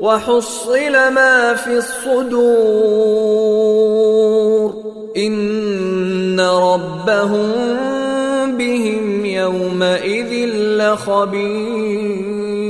وحصل ما في الصدور. إن ربهم بهم يومئذ لخبير.